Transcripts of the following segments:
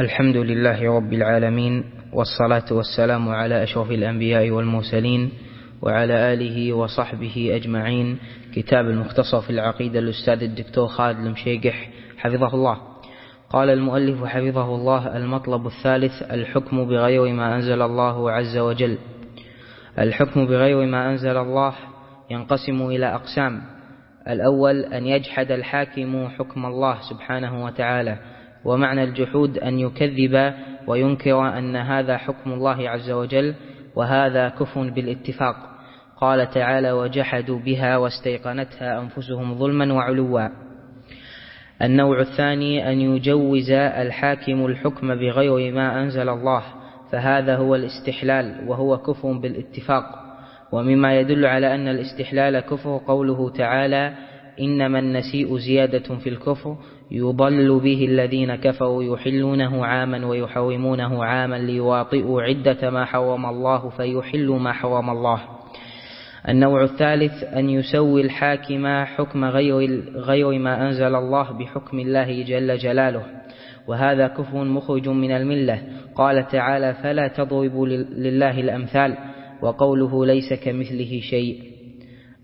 الحمد لله رب العالمين والصلاة والسلام على أشرف الأنبياء والمرسلين وعلى آله وصحبه أجمعين. كتاب المختصر في العقيدة الأستاذ الدكتور خالد المشيقح حفظه الله قال المؤلف حفظه الله المطلب الثالث الحكم بغير ما أنزل الله عز وجل. الحكم بغير ما أنزل الله ينقسم إلى أقسام. الأول أن يجحد الحاكم حكم الله سبحانه وتعالى ومعنى الجحود أن يكذب وينكر أن هذا حكم الله عز وجل وهذا كفر بالاتفاق. قال تعالى وجحدوا بها واستيقنتها أنفسهم ظلما وعلوا. النوع الثاني أن يجوز الحاكم الحكم بغير ما أنزل الله فهذا هو الاستحلال وهو كفر بالاتفاق. ومما يدل على أن الاستحلال كفر قوله تعالى إنما النسيء زيادة في الكفر يضل به الذين كفروا يحلونه عاما ويحرمونه عاما ليواطئوا عدة ما حرم الله فيحلوا ما حرم الله. النوع الثالث أن يسوي الحاكم حكم غير, غير ما أنزل الله بحكم الله جل جلاله. وهذا كفر مخرج من الملة. قال تعالى فلا تضربوا لله الأمثال. وقوله ليس كمثله شيء.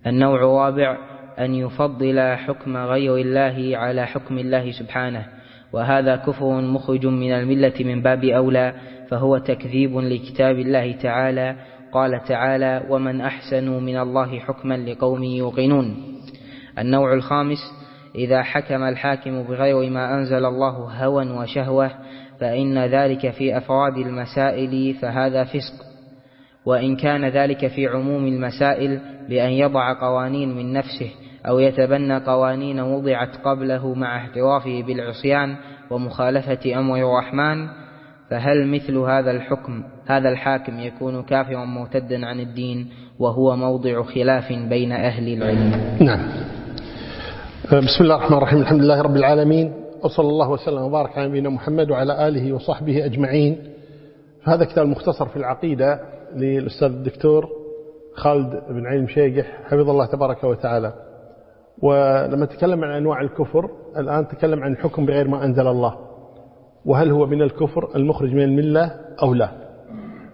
النوع الرابع أن يفضل حكم غير الله على حكم الله سبحانه وهذا كفر مخرج من الملة من باب أولى فهو تكذيب لكتاب الله تعالى قال تعالى ومن أحسن من الله حكما لقوم يوقنون النوع الخامس إذا حكم الحاكم بغير ما أنزل الله هوى وشهوة فإن ذلك في أفراد المسائل فهذا فسق. وإن كان ذلك في عموم المسائل بأن يضع قوانين من نفسه أو يتبنى قوانين وضعت قبله مع احترافه بالعصيان ومخالفة أمر الرحمن فهل مثل هذا الحكم هذا الحاكم يكون كافرا مرتدا عن الدين وهو موضع خلاف بين أهل العلم؟ نعم. بسم الله الرحمن الرحيم الحمد لله رب العالمين وصلى الله وسلم وبارك على نبينا محمد وعلى آله وصحبه أجمعين. هذا كتاب مختصر في العقيدة للأستاذ الدكتور خالد بن علي المشيقح حفظ الله تبارك وتعالى. ولما تكلم عن أنواع الكفر الآن تكلم عن الحكم بغير ما أنزل الله. وهل هو من الكفر المخرج من الملة أو لا؟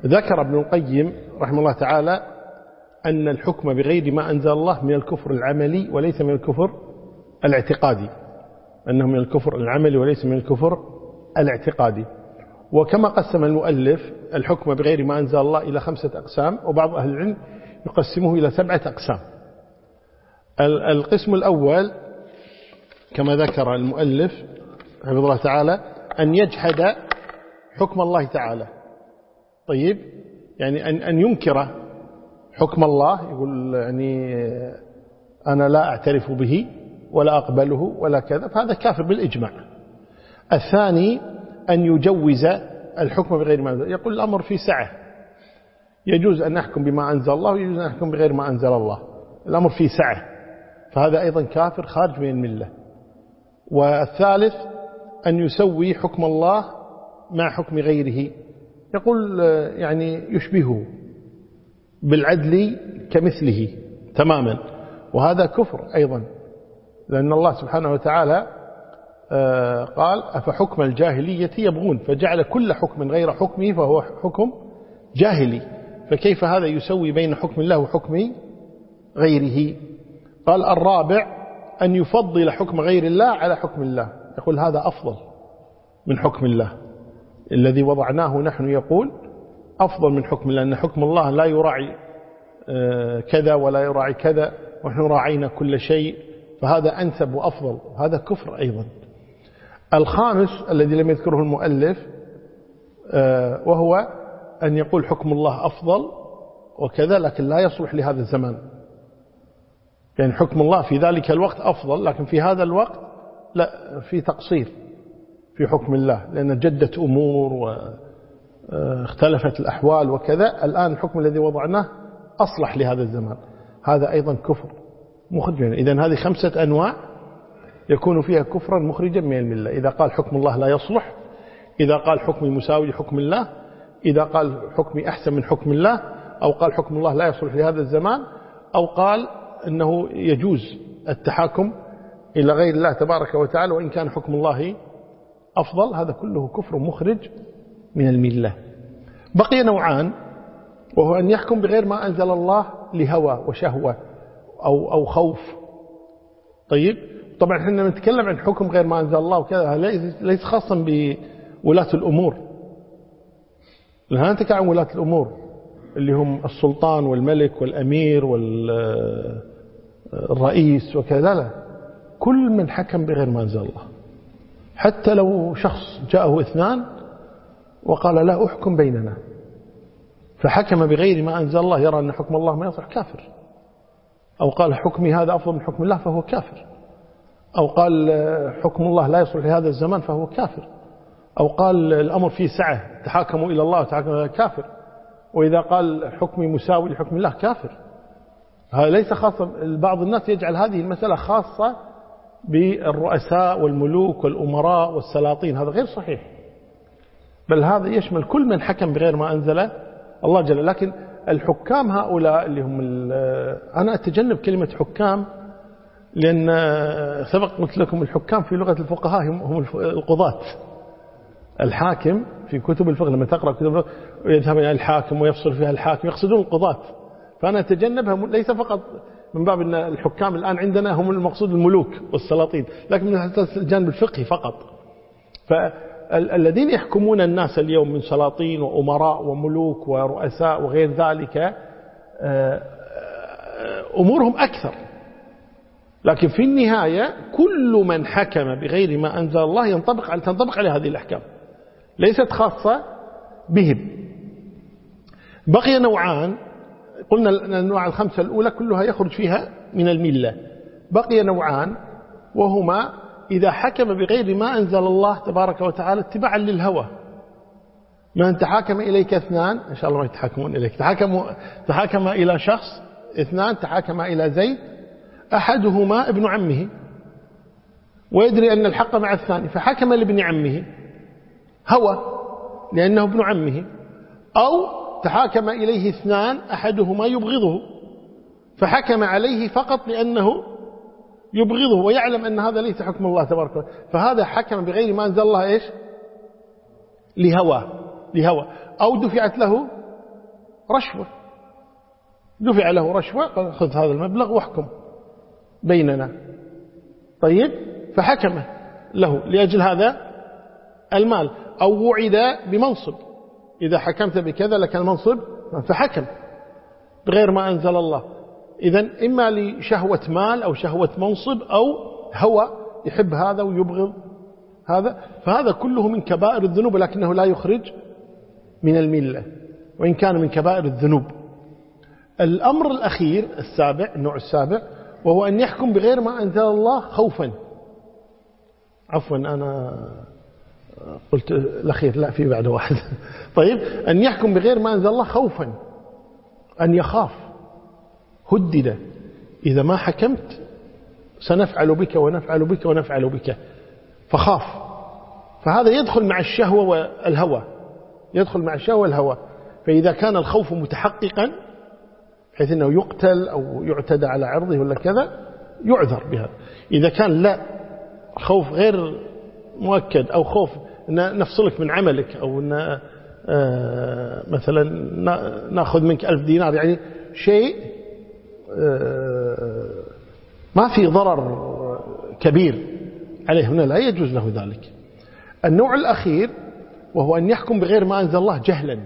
ذكر ابن القيم رحمه الله تعالى أن الحكم بغير ما أنزل الله من الكفر العملي وليس من الكفر الاعتقادي. أنه من الكفر العملي وليس من الكفر الاعتقادي. وكما قسم المؤلف الحكم بغير ما أنزل الله إلى خمسة أقسام وبعض أهل العلم يقسمه إلى سبعة أقسام. القسم الأول كما ذكر المؤلف حفظ الله تعالى أن يجحد حكم الله تعالى. طيب؟ يعني أن, أن ينكر حكم الله يقول يعني أنا لا أعترف به ولا أقبله ولا كذا فهذا كافر بالإجماع. الثاني أن يجوز الحكم بغير ما أنزل. يقول الأمر في سعة. يجوز أن نحكم بما أنزل الله ويجوز أن نحكم بغير ما أنزل الله. الأمر في سعة. فهذا أيضا كافر خارج من الملة. والثالث أن يسوي حكم الله مع حكم غيره. يقول يعني يشبهه بالعدل كمثله تماما. وهذا كفر أيضا. لأن الله سبحانه وتعالى قال أفحكم الجاهلية يبغون فجعل كل حكم غير حكمه فهو حكم جاهلي. فكيف هذا يسوي بين حكم الله وحكم غيره؟ قال الرابع أن يفضل حكم غير الله على حكم الله. يقول هذا أفضل من حكم الله. الذي وضعناه نحن يقول أفضل من حكم الله أن حكم الله لا يراعي كذا ولا يراعي كذا ونحن راعينا كل شيء فهذا أنسب وأفضل. هذا كفر أيضا. الخامس الذي لم يذكره المؤلف وهو أن يقول حكم الله أفضل وكذا لكن لا يصلح لهذا الزمان. يعني حكم الله في ذلك الوقت أفضل لكن في هذا الوقت لا في تقصير في حكم الله لأن جدت أمور واختلفت الأحوال وكذا. الآن الحكم الذي وضعناه أصلح لهذا الزمان. هذا أيضا كفر مخرج. إذا هذه خمسة أنواع يكون فيها كفرا مخرجا من الملة إذا قال حكم الله لا يصلح إذا قال حكمي مساوي لحكم الله إذا قال حكمي أحسن من حكم الله أو قال حكم الله لا يصلح لهذا الزمان أو قال أنه يجوز التحاكم إلى غير الله تبارك وتعالى وإن كان حكم الله أفضل هذا كله كفر مخرج من الملة بقي نوعان وهو أن يحكم بغير ما أنزل الله لهوى وشهوة أو, أو خوف. طيب؟ طبعا إحنا نتكلم عن حكم غير ما أنزل الله وكذا ليس خاصا بولاة الأمور. لأنها نتكلم عن ولاة الأمور اللي هم السلطان والملك والأمير والرئيس وكذا لا. كل من حكم بغير ما أنزل الله. حتى لو شخص جاءه اثنان وقال لا أحكم بيننا فحكم بغير ما أنزل الله يرى أن حكم الله ما يصح كافر. أو قال حكمي هذا أفضل من حكم الله فهو كافر. أو قال حكم الله لا يصلح لهذا الزمان فهو كافر. أو قال الأمر فيه سعة تحاكموا إلى الله وتحاكموا إلى كافر. وإذا قال حكمي مساوي لحكم الله كافر. هذا ليس خاصة بعض الناس يجعل هذه المسألة خاصة بالرؤساء والملوك والأمراء والسلاطين. هذا غير صحيح. بل هذا يشمل كل من حكم بغير ما أنزله الله جل لكن الحكام هؤلاء اللي هم أنا أتجنب كلمة حكام لأن سبق قلت لكم الحكام في لغة الفقهاء هم القضاة. الحاكم في كتب الفقه لما تقرأ كتب الفقه يذهب إلى الحاكم ويفصل فيها الحاكم يقصدون القضاة. فأنا أتجنبها ليس فقط من باب أن الحكام الآن عندنا هم المقصود الملوك والسلاطين لكن من الجانب الفقهي فقط. فالذين يحكمون الناس اليوم من سلاطين وأمراء وملوك ورؤساء وغير ذلك آه، آه، أمورهم أكثر. لكن في النهاية كل من حكم بغير ما أنزل الله ينطبق على تنطبق عليه هذه الأحكام. ليست خاصة بهم. بقي نوعان. قلنا الأنواع الخمسة الأولى كلها يخرج فيها من الملة. بقي نوعان. وهما إذا حكم بغير ما أنزل الله تبارك وتعالى اتباعا للهوى. من تحاكم إليك اثنان إن شاء الله ما يتحاكمون إليك. تحاكم, تحاكم إلى شخص اثنان تحاكم إلى زيد أحدهما ابن عمه ويدري أن الحق مع الثاني فحكم لابن عمه هوى لأنه ابن عمه أو تحاكم إليه اثنان أحدهما يبغضه فحكم عليه فقط لأنه يبغضه ويعلم أن هذا ليس حكم الله تبارك وتعالى فهذا حكم بغير ما أنزل الله إيش؟ لهوى لهوى أو دفعت له رشوة دفع له رشوة خذ هذا المبلغ واحكم. بيننا. طيب؟ فحكم له لأجل هذا المال. أو وعد بمنصب. إذا حكمت بكذا لك المنصب. فحكم. بغير ما أنزل الله. إذا إما لشهوة مال أو شهوة منصب أو هوى يحب هذا ويبغض هذا. فهذا كله من كبائر الذنوب لكنه لا يخرج من الملة. وإن كان من كبائر الذنوب. الأمر الأخير السابع النوع السابع وهو أن يحكم بغير ما أنزل الله خوفا. عفوا أنا قلت الأخير لا في بعد واحد. طيب أن يحكم بغير ما أنزل الله خوفا أن يخاف. هدد إذا ما حكمت سنفعل بك ونفعل بك ونفعل بك. فخاف. فهذا يدخل مع الشهوة والهوى. يدخل مع الشهوة والهوى. فإذا كان الخوف متحققا بحيث أنه يقتل أو يعتدى على عرضه ولا كذا يعذر بهذا إذا كان لا خوف غير مؤكد أو خوف نفصلك من عملك أو أن آه، مثلا نأخذ منك ألف دينار يعني شيء آه، ما في ضرر كبير عليه. هنا لا يجوز له ذلك. النوع الأخير وهو أن يحكم بغير ما أنزل الله جهلا.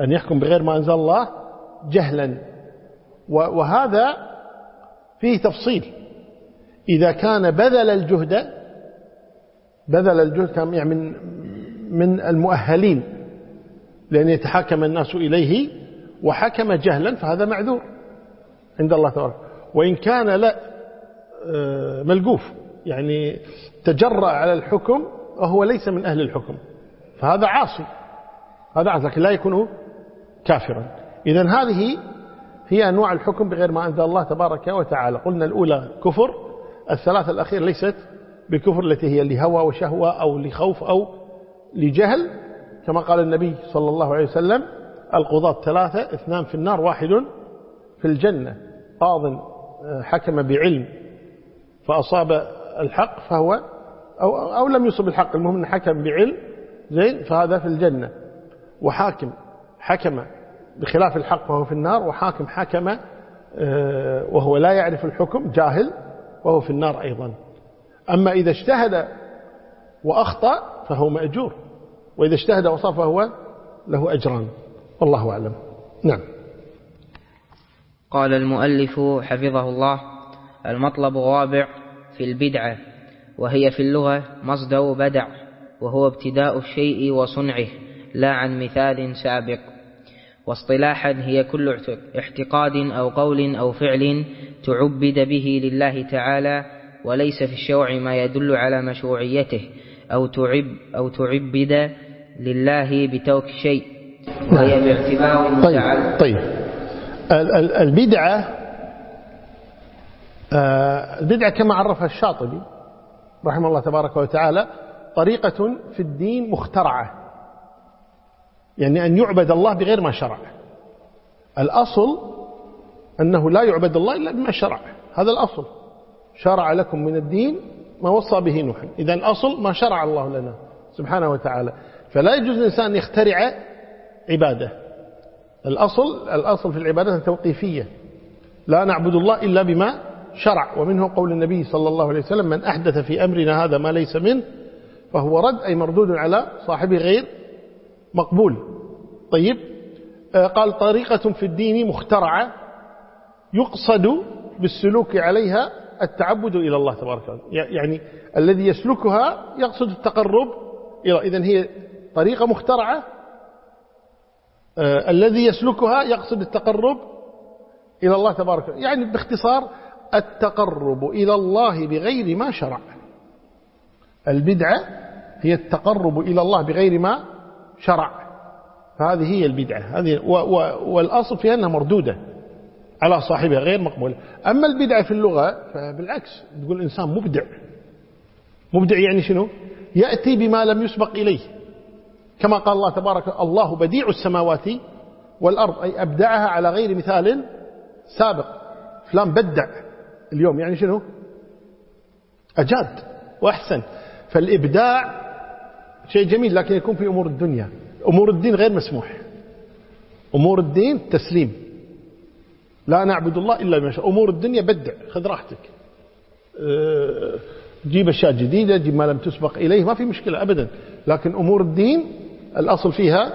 أن يحكم بغير ما أنزل الله جهلا. وهذا فيه تفصيل. إذا كان بذل الجهد بذل الجهد كان يعني من من المؤهلين لأن يتحاكم الناس إليه وحكم جهلا فهذا معذور عند الله تعالى وإن كان لا آه، ملقوف يعني تجرأ على الحكم وهو ليس من أهل الحكم فهذا عاصي هذا عاصي لكن لا يكون كافرا. إذا هذه هي أنواع الحكم بغير ما أنزل الله تبارك وتعالى. قلنا الأولى كفر الثلاثة الأخير ليست بكفر التي هي لهوى وشهوة أو لخوف أو لجهل. كما قال النبي صلى الله عليه وسلم القضاة ثلاثة اثنان في النار واحد في الجنة. قاض حكم بعلم فأصاب الحق فهو أو, أو لم يصب الحق المهم حكم بعلم. زين فهذا في الجنة. وحاكم حكم بخلاف الحق فهو في النار وحاكم حكم آه، وهو لا يعرف الحكم جاهل وهو في النار أيضا. أما إذا اجتهد وأخطأ فهو مأجور وإذا اجتهد وصف فهو له أجران. والله أعلم. نعم. قال المؤلف حفظه الله المطلب الرابع في البدعة وهي في اللغة مصدر بدع وهو ابتداء الشيء وصنعه لا عن مثال سابق. واصطلاحا هي كل اعتقاد أو قول أو فعل تعبد به لله تعالى وليس في الشوع ما يدل على مشروعيته أو تعب أو تعبد لله بترك شيء. وهي باعتبار طيب, طيب. البدعة آه، البدعة كما عرفها الشاطبي رحمه الله تبارك وتعالى طريقة في الدين مخترعة. يعني أن يعبد الله بغير ما شرع. الأصل أنه لا يعبد الله إلا بما شرع. هذا الأصل. شرع لكم من الدين ما وصى به نوح إذا الأصل ما شرع الله لنا سبحانه وتعالى. فلا يجوز الإنسان يخترع عبادة. الأصل الأصل في العبادة التوقيفية لا نعبد الله إلا بما شرع. ومنه قول النبي صلى الله عليه وسلم من أحدث في أمرنا هذا ما ليس منه فهو رد أي مردود على صاحبه غير مقبول. طيب آه، قال طريقة في الدين مخترعة يقصد بالسلوك عليها التعبد إلى الله تبارك وتعالى. يعني الذي يسلكها يقصد التقرب إلى إذن هي طريقة مخترعة. آه الذي يسلكها يقصد التقرب إلى الله تبارك وتعالى. يعني باختصار التقرب إلى الله بغير ما شرع. البدعة هي التقرب إلى الله بغير ما شرع. فهذه هي البدعة. هذه والأصل فيها أنها مردودة على صاحبها غير مقبولة أما البدعة في اللغة فبالعكس تقول الإنسان مبدع. مبدع يعني شنو؟ يأتي بما لم يسبق إليه. كما قال الله تبارك الله بديع السماوات والأرض أي أبدعها على غير مثال سابق. فلان بدع اليوم. يعني شنو؟ أجاد وأحسن. فالإبداع شيء جميل لكن يكون في أمور الدنيا. أمور الدين غير مسموح. أمور الدين تسليم. لا نعبد الله إلا بما شاء. أمور الدنيا بدع خذ راحتك. أه، جيب أشياء جديدة جيب ما لم تسبق إليه ما في مشكلة أبدا. لكن أمور الدين الأصل فيها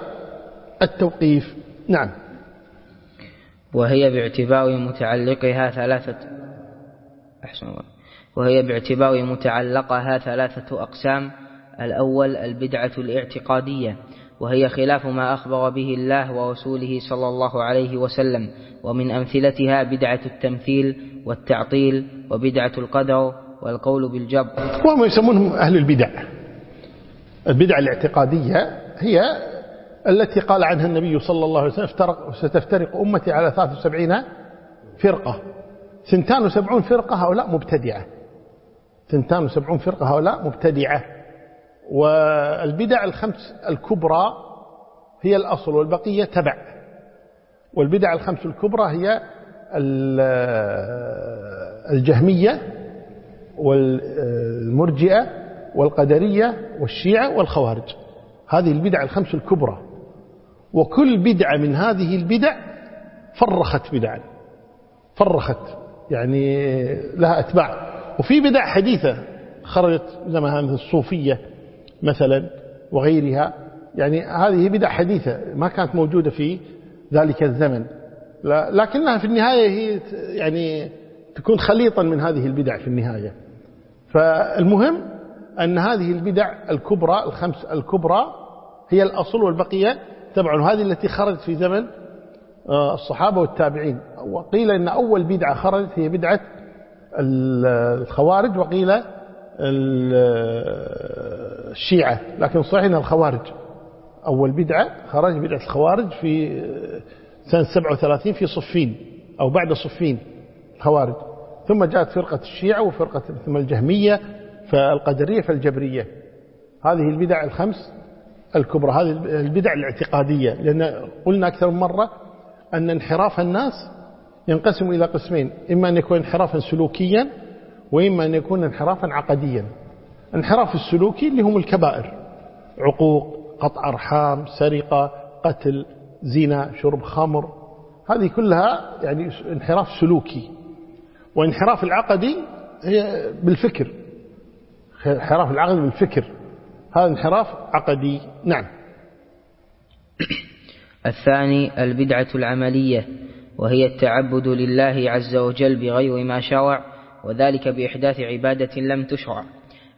التوقيف. نعم. وهي باعتبار متعلقها ثلاثة أحسن وهي باعتبار متعلقها ثلاثة أقسام. الأول البدعة الاعتقادية وهي خلاف ما أخبر به الله ورسوله صلى الله عليه وسلم ومن أمثلتها بدعة التمثيل والتعطيل وبدعة القدر والقول بالجبر. وهم يسمونهم أهل البدع. البدع الاعتقادية هي التي قال عنها النبي صلى الله عليه وسلم ستفترق أمتي على 73 فرقة. ثنتان وسبعون فرقة هؤلاء مبتدعة. ثنتان وسبعون فرقة هؤلاء مبتدعة. والبدع الخمس الكبرى هي الأصل والبقية تبع. والبدع الخمس الكبرى هي الجهمية والمرجئة والقدرية والشيعة والخوارج. هذه البدع الخمس الكبرى. وكل بدعة من هذه البدع فرخت بدعا. فرخت يعني لها أتباع. وفي بدع حديثة خرجت زي مثل الصوفية. مثلا وغيرها. يعني هذه بدع حديثة ما كانت موجودة في ذلك الزمن. لكنها في النهاية هي يعني تكون خليطا من هذه البدع في النهاية. فالمهم أن هذه البدع الكبرى الخمس الكبرى هي الأصل والبقية تبع هذه التي خرجت في زمن آه، الصحابة والتابعين. وقيل إن أول بدعة خرجت هي بدعة الخوارج وقيل الشيعة لكن صحيح أن الخوارج أول بدعة خرج بدعة الخوارج في سنة 37 في صفين أو بعد صفين خوارج ثم جاءت فرقة الشيعة وفرقة ثم الجهمية فالقدرية فالجبرية. هذه البدع الخمس الكبرى هذه البدع الاعتقادية لأن قلنا أكثر من مرة أن انحراف الناس ينقسم إلى قسمين إما أن يكون انحرافا سلوكيا وإما أن يكون انحرافا عقديا. انحراف السلوكي اللي هم الكبائر. عقوق قطع أرحام سرقة قتل زنا شرب خمر. هذه كلها يعني انحراف سلوكي. وانحراف العقدي هي بالفكر. انحراف العقد بالفكر. هذا انحراف عقدي. نعم. الثاني البدعة العملية وهي التعبد لله عز وجل بغير ما شرع. وذلك بإحداث عبادة لم تشرع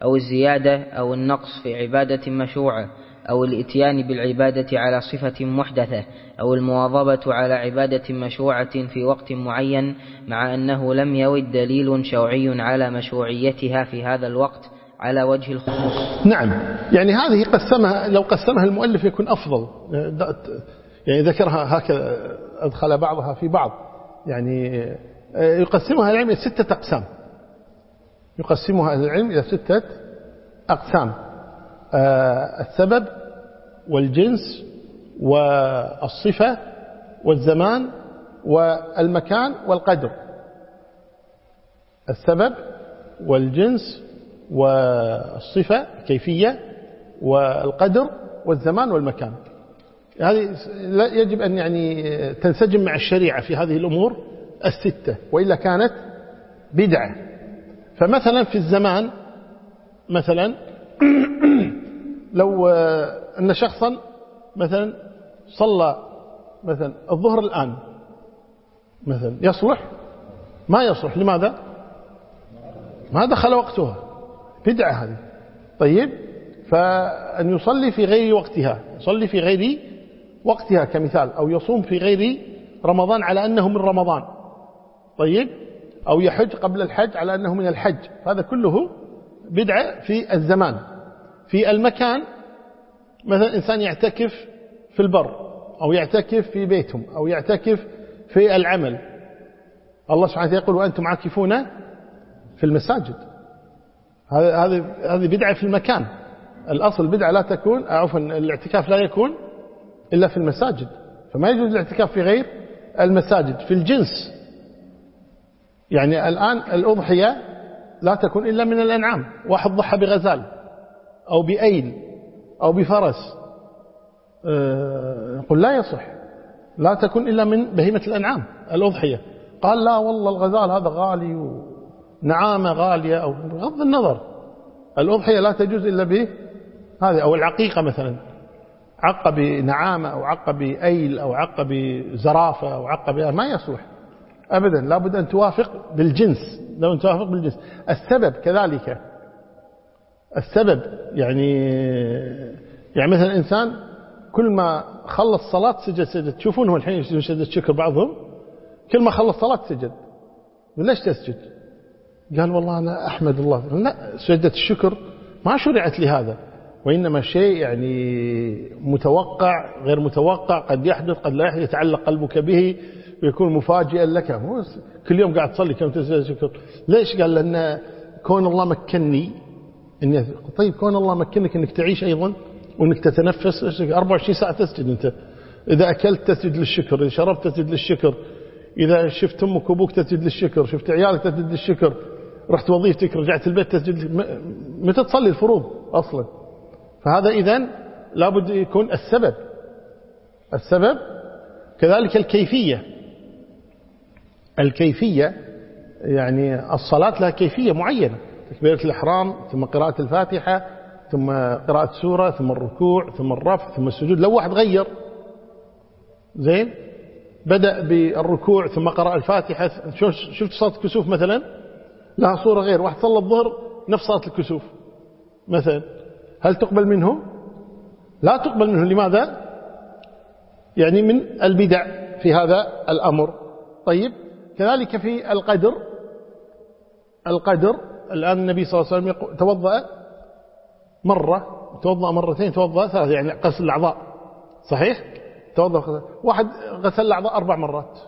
أو الزيادة أو النقص في عبادة مشروعة أو الإتيان بالعبادة على صفة محدثة أو المواظبة على عبادة مشروعة في وقت معين مع أنه لم يرد دليل شرعي على مشروعيتها في هذا الوقت على وجه الخصوص. نعم. يعني هذه قسمها لو قسمها المؤلف يكون أفضل. يعني ذكرها هكذا أدخل بعضها في بعض. يعني يقسمها العلم إلى ستة أقسام. يقسمها العلم إلى ستة أقسام. آه، السبب والجنس والصفة والزمان والمكان والقدر. السبب والجنس والصفة كيفية والقدر والزمان والمكان. هذه يجب أن يعني تنسجم مع الشريعة في هذه الأمور. الستة وإلا كانت بدعة. فمثلا في الزمان مثلا لو أن شخصا مثلا صلى مثلا الظهر الآن مثلا يصلح؟ ما يصلح. لماذا؟ ما دخل وقتها. بدعة هذه. طيب فأن يصلي في غير وقتها. يصلي في غير وقتها كمثال أو يصوم في غير رمضان على أنه من رمضان. طيب أو يحج قبل الحج على أنه من الحج. هذا كله بدعة في الزمان. في المكان مثلا إنسان يعتكف في البر أو يعتكف في بيتهم أو يعتكف في العمل. الله سبحانه وتعالى يقول وأنتم عاكفون في المساجد. هذه بدعة في المكان. الأصل بدعة لا تكون عفوا الاعتكاف لا يكون إلا في المساجد. فما يجوز الاعتكاف في غير المساجد في الجنس. يعني الآن الأضحية لا تكون إلا من الأنعام. واحد ضحى بغزال أو بأيل أو بفرس. يقول لا يصح. لا تكون إلا من بهيمة الأنعام الأضحية. قال لا والله الغزال هذا غالي ونعامة غالية أو بغض النظر. الأضحية لا تجوز إلا به هذه أو العقيقة مثلا. عق بنعامة أو عق بأيل أو عق بزرافة أو عق ما يصلح. أبدا لابد أن توافق بالجنس. لو أن توافق بالجنس. السبب كذلك السبب يعني يعني مثلا إنسان كل ما خلص صلاة سجد سجد. تشوفونه الحين سجد؟ شكر بعضهم. كل ما خلص صلاة سجد. ليش تسجد؟ قال والله أنا أحمد الله. لا سجدة الشكر ما شرعت لهذا. وإنما شيء يعني متوقع غير متوقع قد يحدث قد لا يحدث يتعلق قلبك به. ويكون مفاجئا لك. كل يوم قاعد تصلي كم تسجد ليش؟ قال لأن كون الله مكني إني طيب كون الله مكنك أنك تعيش أيضا وأنك تتنفس 24 ساعة تسجد أنت. إذا أكلت تسجد للشكر إذا شربت تسجد للشكر. إذا شفت أمك وأبوك تسجد للشكر شفت عيالك تسجد للشكر. رحت وظيفتك رجعت البيت تسجد متى تصلي الفروض أصلا؟ فهذا إذن لابد يكون السبب. السبب كذلك الكيفية. الكيفية يعني الصلاة لها كيفية معينة. تكبيرة الإحرام ثم قراءة الفاتحة ثم قراءة سورة ثم الركوع ثم الرفع ثم السجود. لو واحد غير زين؟ بدأ بالركوع ثم قرأ الفاتحة شفت صلاة الكسوف مثلا؟ لها صورة غير. واحد صلى الظهر نفس صلاة الكسوف مثلا. هل تقبل منه لا تقبل منه لماذا؟ يعني من البدع في هذا الأمر. طيب؟ كذلك في القدر. القدر الآن النبي صلى الله عليه وسلم توضأ مرة توضأ مرتين توضأ ثلاثة يعني غسل الأعضاء. صحيح؟ توضأ واحد غسل الأعضاء أربع مرات.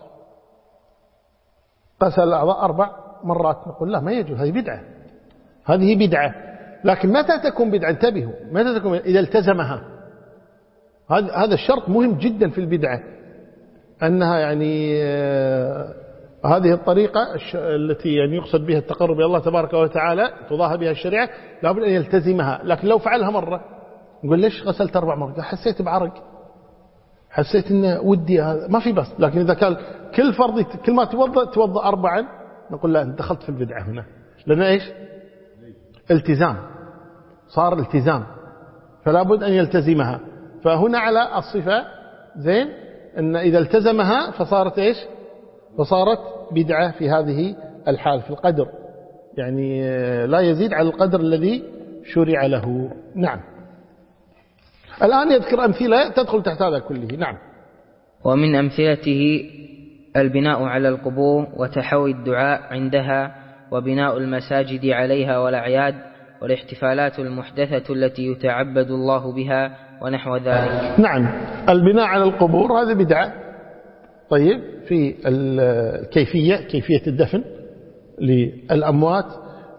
غسل الأعضاء أربع مرات. نقول لا ما يجوز هذه بدعة. هذه بدعة. لكن متى تكون بدعة؟ انتبهوا. متى تكون إذا التزمها. هذا الشرط مهم جدا في البدعة. أنها يعني هذه الطريقة التي يعني يقصد بها التقرب إلى الله تبارك وتعالى تضاهى بها الشريعة لابد أن يلتزمها. لكن لو فعلها مرة نقول ليش غسلت أربع مرات؟ حسيت بعرق. حسيت أن ودي ما في بس. لكن إذا كان كل فرض كل ما توضأ توضأ أربعا نقول لا أنت دخلت في البدعة هنا. لأن إيش؟ التزام. صار التزام. فلا بد أن يلتزمها. فهنا على الصفة زين أن إذا التزمها فصارت إيش؟ فصارت بدعة في هذه الحال في القدر. يعني لا يزيد على القدر الذي شرع له. نعم. الآن يذكر أمثلة تدخل تحت هذا كله. نعم. ومن أمثلته البناء على القبور وتحوي الدعاء عندها وبناء المساجد عليها والأعياد والاحتفالات المحدثة التي يتعبد الله بها ونحو ذلك. نعم. البناء على القبور هذا بدعة. طيب. في الكيفية كيفية الدفن للأموات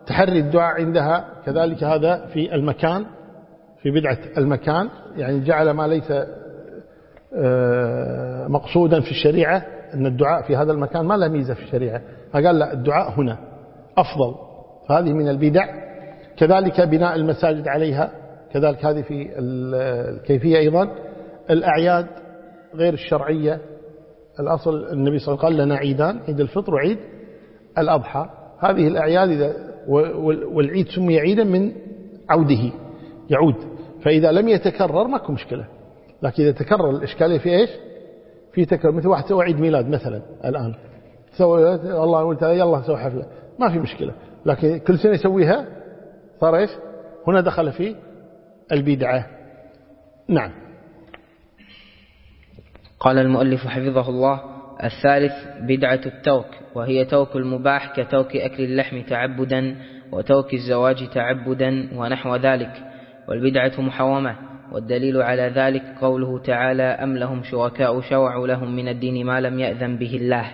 تحري الدعاء عندها كذلك هذا في المكان في بدعة المكان يعني جعل ما ليس آه، مقصودا في الشريعة أن الدعاء في هذا المكان ما له ميزة في الشريعة. فقال لا الدعاء هنا أفضل. فهذه من البدع. كذلك بناء المساجد عليها كذلك هذه في الكيفية أيضا. الأعياد غير الشرعية. الأصل النبي صلى الله عليه وسلم قال لنا عيدان عيد الفطر وعيد الأضحى. هذه الأعياد إذا والعيد سمي عيدا من عوده يعود. فإذا لم يتكرر ماكو مشكلة. لكن إذا تكرر الإشكالية في إيش؟ في تكرر. مثل واحد سوى عيد ميلاد مثلا الآن. سوى الله قلت يلا سوى حفلة. ما في مشكلة. لكن كل سنة يسويها صار إيش؟ هنا دخل في البدعة. نعم. قال المؤلف حفظه الله الثالث بدعة التوك وهي توك المباح كتوك أكل اللحم تعبدا وتوك الزواج تعبدا ونحو ذلك. والبدعة محرمة والدليل على ذلك قوله تعالى أم لهم شركاء شوعوا لهم من الدين ما لم يأذن به الله.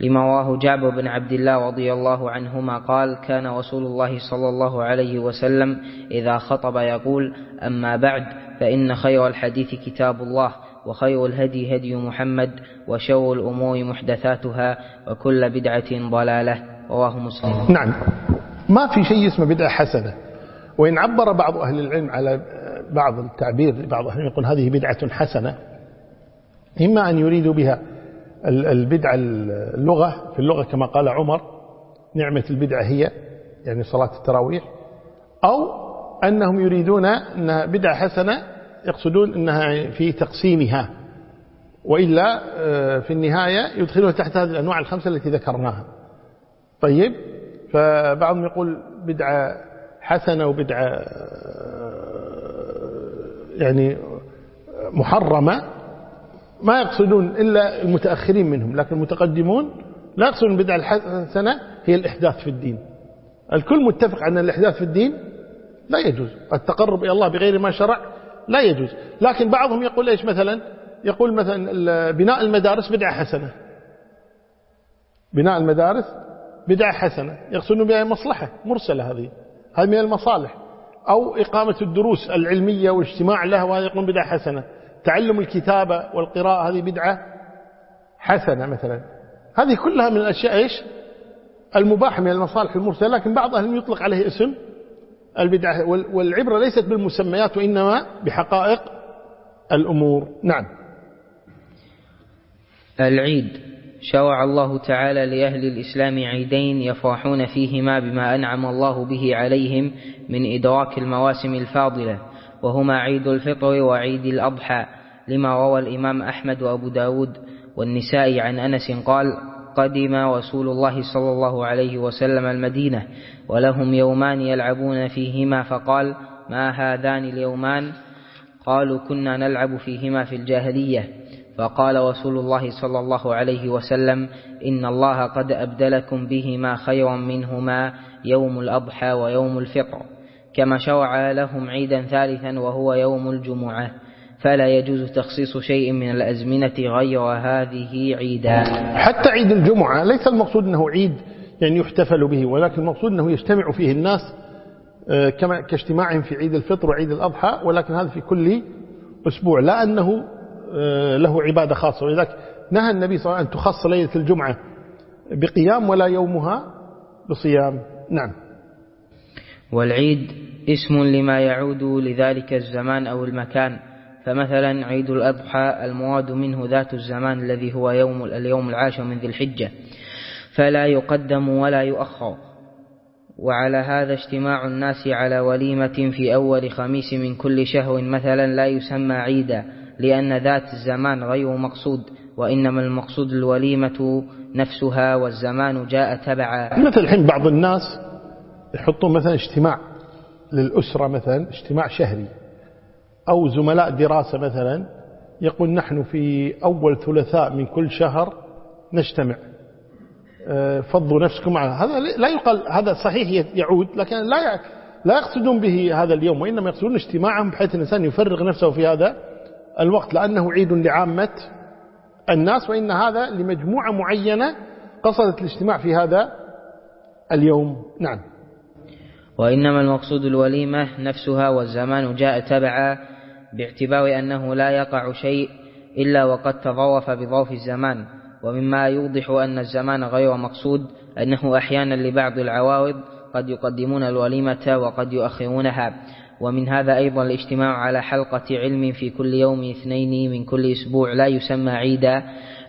لما رواه جابر بن عبد الله رضي الله عنهما قال كان رسول الله صلى الله عليه وسلم إذا خطب يقول أما بعد فإن خير الحديث كتاب الله. وخير الهدي هدي محمد وشر الأمور محدثاتها وكل بدعة ضلالة. رواه مسلم. نعم. ما في شيء اسمه بدعة حسنة. وإن عبر بعض أهل العلم على بعض التعبير بعض أهل يقول هذه بدعة حسنة. إما أن يريدوا بها البدعة اللغة في اللغة كما قال عمر نعمة البدعة هي يعني صلاة التراويح أو أنهم يريدون أنها بدعة حسنة يقصدون أنها في تقسيمها وإلا آه، في النهاية يدخلها تحت هذه الأنواع الخمسة التي ذكرناها. طيب فبعضهم يقول بدعة حسنة وبدعة آه، يعني محرمة. ما يقصدون إلا المتأخرين منهم لكن المتقدمون لا يقصدون البدعة الحسنة هي الإحداث في الدين. الكل متفق أن الإحداث في الدين لا يجوز. التقرب إلى الله بغير ما شرع لا يجوز. لكن بعضهم يقول إيش مثلا؟ يقول مثلا بناء المدارس بدعة حسنة. بناء المدارس بدعة حسنة. يقصدون بها مصلحة مرسلة هذه. هذه من المصالح. أو إقامة الدروس العلمية والاجتماع لها وهذا يقولون بدعة حسنة. تعلم الكتابة والقراءة هذه بدعة حسنة مثلا. هذه كلها من الأشياء إيش؟ المباحة من المصالح المرسلة. لكن بعض يطلق عليه اسم البدعة والعبرة ليست بالمسميات وإنما بحقائق الأمور. نعم. العيد. شرع الله تعالى لأهل الإسلام عيدين يفرحون فيهما بما أنعم الله به عليهم من إدراك المواسم الفاضلة وهما عيد الفطر وعيد الأضحى لما روى الإمام أحمد وأبو داود والنساء عن أنس قال قدم رسول الله صلى الله عليه وسلم المدينة ولهم يومان يلعبون فيهما فقال ما هذان اليومان؟ قالوا كنا نلعب فيهما في الجاهلية. فقال رسول الله صلى الله عليه وسلم إن الله قد أبدلكم بهما خيرا منهما يوم الأضحى ويوم الفطر كما شرع لهم عيدا ثالثا وهو يوم الجمعة. فلا يجوز تخصيص شيء من الأزمنة غير هذه عيدا. حتى عيد الجمعة ليس المقصود أنه عيد يعني يحتفل به ولكن المقصود أنه يجتمع فيه الناس آه، كما كاجتماعهم في عيد الفطر وعيد الأضحى ولكن هذا في كل أسبوع لا أنه آه، له عبادة خاصة. ولذلك نهى النبي صلى الله عليه وسلم أن تخص ليلة الجمعة بقيام ولا يومها بصيام. نعم. والعيد اسم لما يعود لذلك الزمان أو المكان. فمثلا عيد الأضحى المراد منه ذات الزمان الذي هو يوم اليوم العاشر من ذي الحجة فلا يقدم ولا يؤخر. وعلى هذا اجتماع الناس على وليمة في أول خميس من كل شهر مثلا لا يسمى عيدا لأن ذات الزمان غير مقصود وإنما المقصود الوليمة نفسها والزمان جاء تبعا. مثل الحين بعض الناس يحطون مثلا اجتماع للأسرة مثلا اجتماع شهري. أو زملاء دراسة مثلا يقول نحن في أول ثلاثاء من كل شهر نجتمع. آه، فضوا نفسكم على هذا. لا يقال هذا صحيح يعود لكن لا لا يقصدون به هذا اليوم وإنما يقصدون اجتماعهم بحيث الإنسان يفرغ نفسه في هذا الوقت لأنه عيد لعامة الناس وإن هذا لمجموعة معينة قصدت الاجتماع في هذا اليوم. نعم. وإنما المقصود الوليمة نفسها والزمان جاء تبعا باعتبار أنه لا يقع شيء إلا وقد تضوف بظرف الزمان ومما يوضح أن الزمان غير مقصود أنه أحيانا لبعض العوارض قد يقدمون الوليمة وقد يؤخرونها. ومن هذا أيضا الاجتماع على حلقة علم في كل يوم اثنين من كل أسبوع لا يسمى عيدا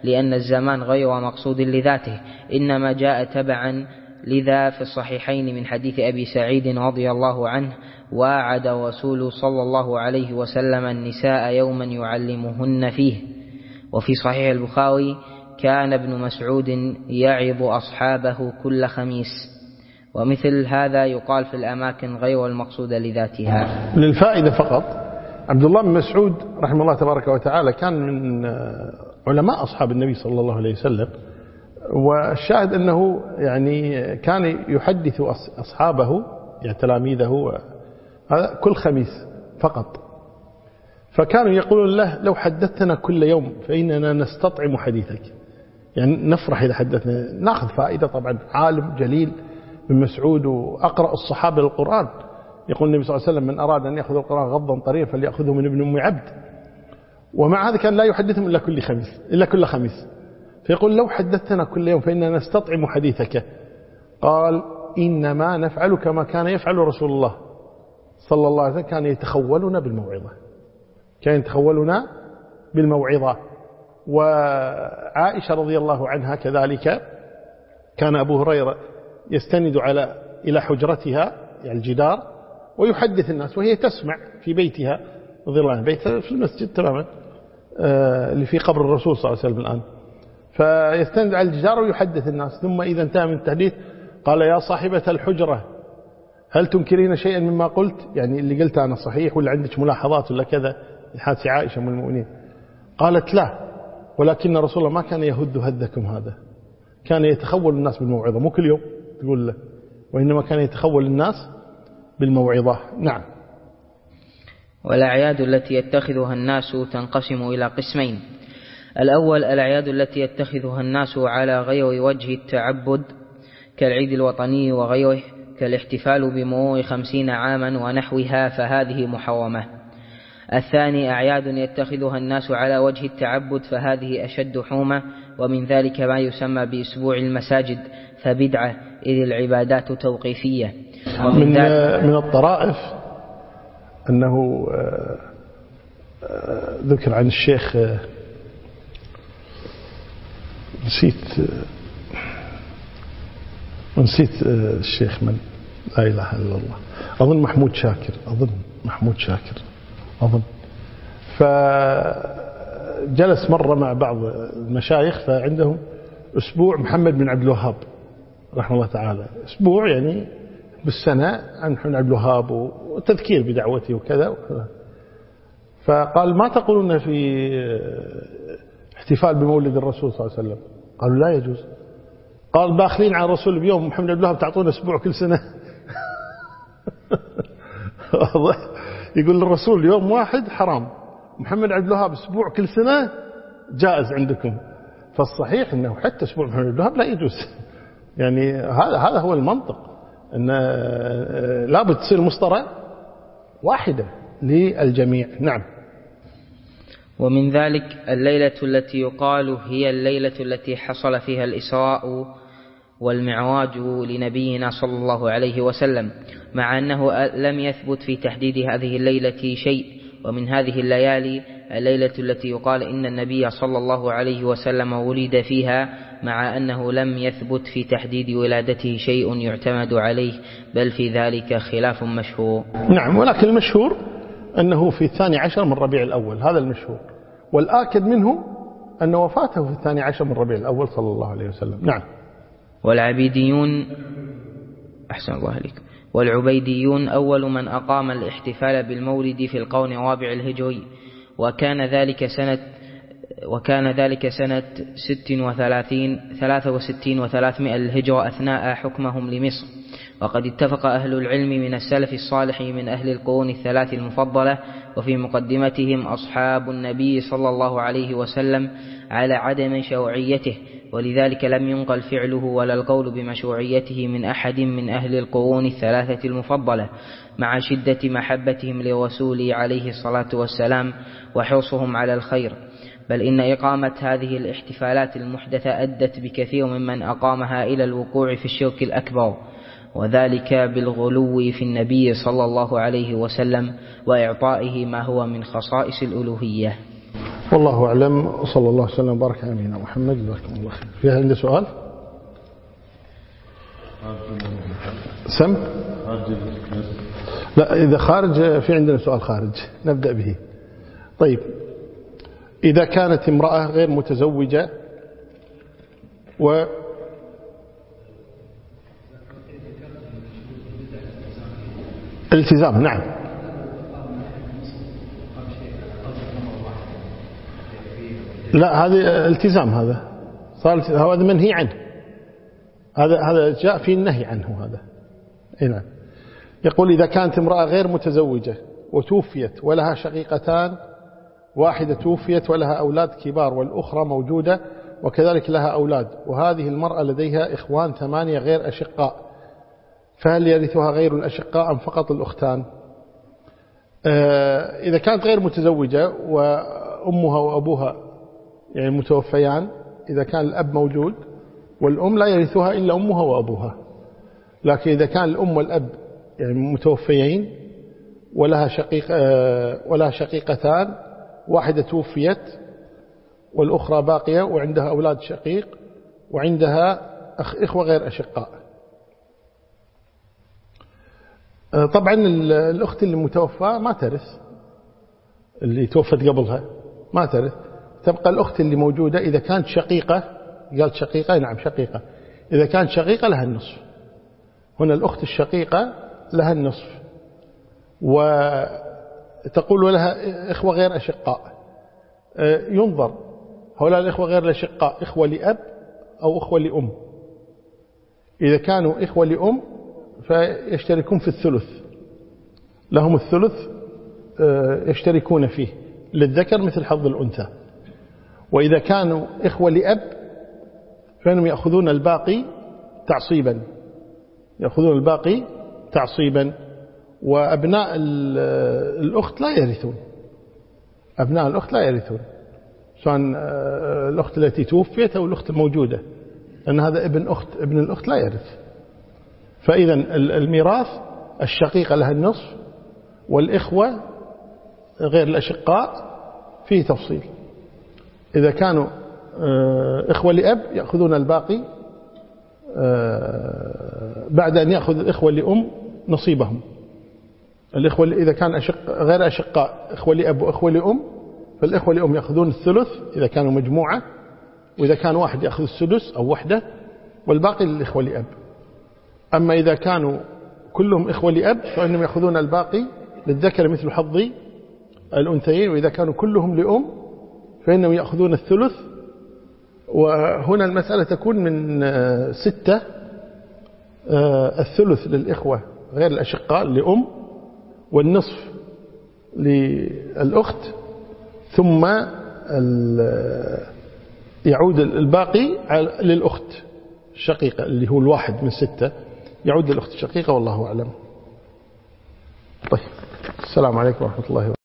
لأن الزمان غير مقصود لذاته إنما جاء تبعا لذا في الصحيحين من حديث أبي سعيد رضي الله عنه واعد رسول صلى الله عليه وسلم النساء يوما يعلمهن فيه. وفي صحيح البخاري كان ابن مسعود يعظ أصحابه كل خميس. ومثل هذا يقال في الأماكن غير المقصودة لذاتها. للفائدة فقط عبد الله بن مسعود رحمه الله تبارك وتعالى كان من علماء أصحاب النبي صلى الله عليه وسلم. والشاهد أنه يعني كان يحدث أصحابه يعني تلاميذه هذا كل خميس فقط. فكانوا يقولون له لو حدثتنا كل يوم فإننا نستطعم حديثك. يعني نفرح إذا حدثنا نأخذ فائدة طبعا عالم جليل بن مسعود وأقرأ الصحابة للقرآن. يقول النبي صلى الله عليه وسلم من أراد أن يأخذ القرآن غضا طريا فليأخذه من ابن أم عبد. ومع هذا كان لا يحدثهم إلا كل خميس إلا كل خميس. فيقول لو حدثتنا كل يوم فإننا نستطعم حديثك. قال إنما نفعل كما كان يفعل رسول الله. صلى الله عليه وسلم كان يتخولنا بالموعظة. كان يتخولنا بالموعظة. وعائشة رضي الله عنها كذلك كان أبو هريرة يستند على إلى حجرتها يعني الجدار ويحدث الناس وهي تسمع في بيتها رضي الله عنها بيتها في المسجد تماما آه، اللي في قبر الرسول صلى الله عليه وسلم الآن. فيستند على الجدار ويحدث الناس. ثم إذا انتهى من التحديث قال يا صاحبة الحجرة هل تنكرين شيئا مما قلت؟ يعني اللي قلت أنا صحيح ولا عندك ملاحظات ولا كذا؟ حادث عائشة من المؤمنين. قالت لا ولكن رسول الله ما كان يهد هدكم هذا. كان يتخول الناس بالموعظة مو كل يوم تقول له وإنما كان يتخول الناس بالموعظة. نعم. والأعياد التي يتخذها الناس تنقسم إلى قسمين. الأول الأعياد التي يتخذها الناس على غير وجه التعبد كالعيد الوطني وغيره كالاحتفال بمرور خمسين عاما ونحوها فهذه محرمة. الثاني أعياد يتخذها الناس على وجه التعبد فهذه أشد حومة ومن ذلك ما يسمى بأسبوع المساجد فبدعة إذ العبادات توقيفية. من, من الطرائف أنه آه، آه، ذكر عن الشيخ آه، نسيت نسيت الشيخ من لا إله إلا الله. أظن محمود شاكر أظن محمود شاكر أظن. فجلس مرة مع بعض المشايخ فعندهم أسبوع محمد بن عبد الوهاب رحمه الله تعالى. أسبوع يعني بالسنة عن محمد عبد الوهاب وتذكير بدعوته وكذا. فقال ما تقولون في احتفال بمولد الرسول صلى الله عليه وسلم؟ قالوا لا يجوز. قال داخلين على الرسول بيوم محمد عبد الوهاب تعطونا أسبوع كل سنة. يقول الرسول يوم واحد حرام. محمد عبد الوهاب أسبوع كل سنة جائز عندكم. فالصحيح إنه حتى أسبوع محمد عبد الوهاب لا يجوز. يعني هذا هذا هو المنطق. إن لابد تصير مسطره واحدة للجميع. نعم. ومن ذلك الليلة التي يقال هي الليلة التي حصل فيها الإسراء والمعراج لنبينا صلى الله عليه وسلم مع أنه لم يثبت في تحديد هذه الليلة شيء. ومن هذه الليالي الليلة التي يقال إن النبي صلى الله عليه وسلم ولد فيها مع أنه لم يثبت في تحديد ولادته شيء يعتمد عليه بل في ذلك خلاف مشهور. نعم ولكن المشهور أنه في الثاني عشر من ربيع الأول هذا المشهور. والآكد منه أن وفاته في الثاني عشر من ربيع الأول صلى الله عليه وسلم. نعم. والعبيديون أحسن الله عليك. والعبيديون أول من أقام الاحتفال بالمولد في القرن الرابع الهجري وكان ذلك سنة وكان ذلك سنة ست وثلاثين ثلاثة وستين وثلاثمائة الهجرة أثناء حكمهم لمصر. وقد اتفق أهل العلم من السلف الصالح من أهل القرون الثلاث المفضلة وفي مقدمتهم أصحاب النبي صلى الله عليه وسلم على عدم شوعيته. ولذلك لم ينقل فعله ولا القول بمشروعيته من أحد من أهل القرون الثلاثة المفضلة مع شدة محبتهم لرسول عليه الصلاة والسلام وحرصهم على الخير. بل إن إقامة هذه الاحتفالات المحدثة أدت بكثير ممن أقامها إلى الوقوع في الشرك الأكبر وذلك بالغلو في النبي صلى الله عليه وسلم وإعطائه ما هو من خصائص الألوهية. والله أعلم وصلى الله وسلم وبارك على محمد. جزاكم الله خير. في عندي سؤال؟ سم؟ لا إذا خارج في عندنا سؤال خارج نبدأ به. طيب إذا كانت امرأة غير متزوجة و التزام نعم. لا هذا التزام هذا. صار هذا منهي عنه. هذا هذا جاء في النهي عنه هذا. نعم. يقول إذا كانت امرأة غير متزوجة وتوفيت ولها شقيقتان واحدة توفيت ولها أولاد كبار والأخرى موجودة وكذلك لها أولاد. وهذه المرأة لديها إخوان ثمانية غير أشقاء. فهل يرثها غير الأشقاء أم فقط الأختان؟ آه، إذا كانت غير متزوجة وأمها وأبوها يعني متوفيان إذا كان الأب موجود والأم لا يرثها إلا أمها وأبوها. لكن إذا كان الأم والأب يعني متوفيين ولها شقيق آه، ولها شقيقتان واحدة توفيت والأخرى باقية وعندها أولاد شقيق وعندها إخوة غير أشقاء. آه، طبعا الأخت اللي متوفى ما ترث. اللي توفت قبلها ما ترث. تبقى الأخت اللي موجودة إذا كانت شقيقة قالت شقيقة نعم شقيقة. إذا كانت شقيقة لها النصف. هنا الأخت الشقيقة لها النصف. وتقول ولها إخوة غير أشقاء. آه، ينظر. هؤلاء الإخوة غير الأشقاء إخوة لأب أو إخوة لأم. إذا كانوا إخوة لأم فيشتركون في الثلث. لهم الثلث آه، يشتركون فيه. للذكر مثل حظ الأنثى. وإذا كانوا إخوة لأب فإنهم يأخذون الباقي تعصيبا. يأخذون الباقي تعصيبا. وأبناء الأخت لا يرثون. أبناء الأخت لا يرثون. سواء آه، الأخت التي توفيت أو الأخت الموجودة. لأن هذا ابن أخت ابن الأخت لا يرث. فإذا الميراث الشقيقة لها النصف والإخوة غير الأشقاء فيه تفصيل. إذا كانوا آه، إخوة لأب يأخذون الباقي آه، بعد أن يأخذ الإخوة لأم نصيبهم. الإخوة إذا كان أشق غير أشقاء إخوة لأب وإخوة لأم فالإخوة لأم يأخذون الثلث إذا كانوا مجموعة وإذا كان واحد يأخذ السدس أو وحدة والباقي للإخوة لأب. أما إذا كانوا كلهم إخوة لأب فإنهم يأخذون الباقي للذكر مثل حظ الأنثيين وإذا كانوا كلهم لأم فإنهم يأخذون الثلث. وهنا المسألة تكون من ستة آه، الثلث للإخوة غير الأشقاء لأم والنصف للأخت ثم يعود الباقي للأخت الشقيقة اللي هو الواحد من ستة يعود للأخت الشقيقة والله أعلم. طيب السلام عليكم ورحمة الله وبركاته.